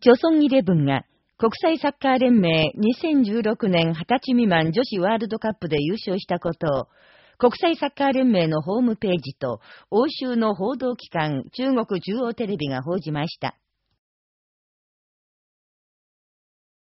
朝鮮イレブンが国際サッカー連盟2016年20歳未満女子ワールドカップで優勝したことを、国際サッカー連盟のホームページと、欧州の報道機関中国中央テレビが報じました。